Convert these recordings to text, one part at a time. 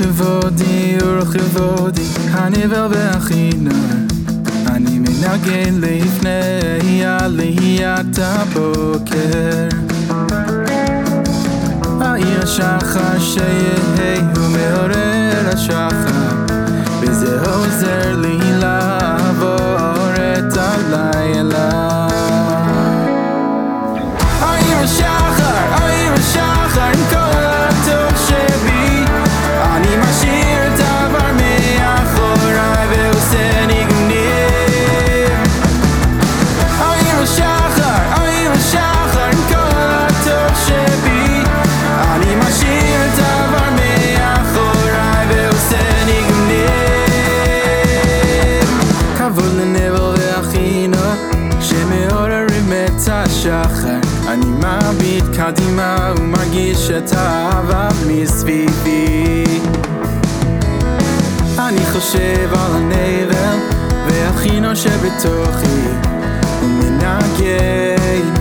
לכבודי ולכבודי הנבל והחינר אני מנגן לפני עליית הבוקר העיר השחר שיהיה הוא מעורר השחר השחר. אני מביט קדימה ומרגיש את האהבה מסביבי. אני חושב על הנבל והחינו שבתוכי ומנגן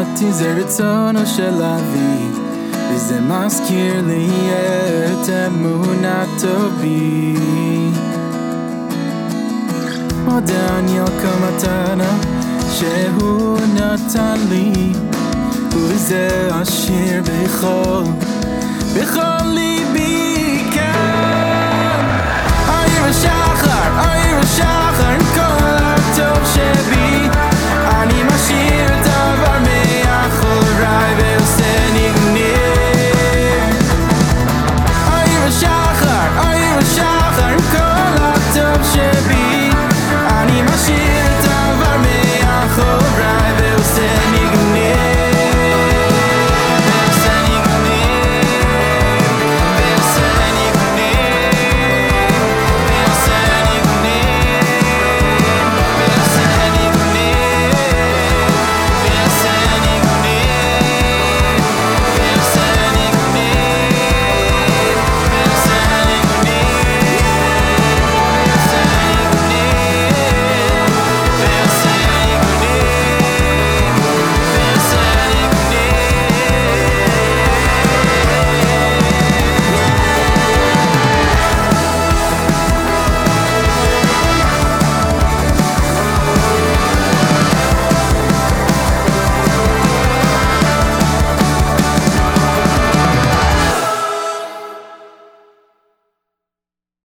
ונשמתי זה רצונו של אבי וזה מזכיר לי את אמונתו בי מודה אני על כל מתנה שהוא נתן לי וזה השיר בכל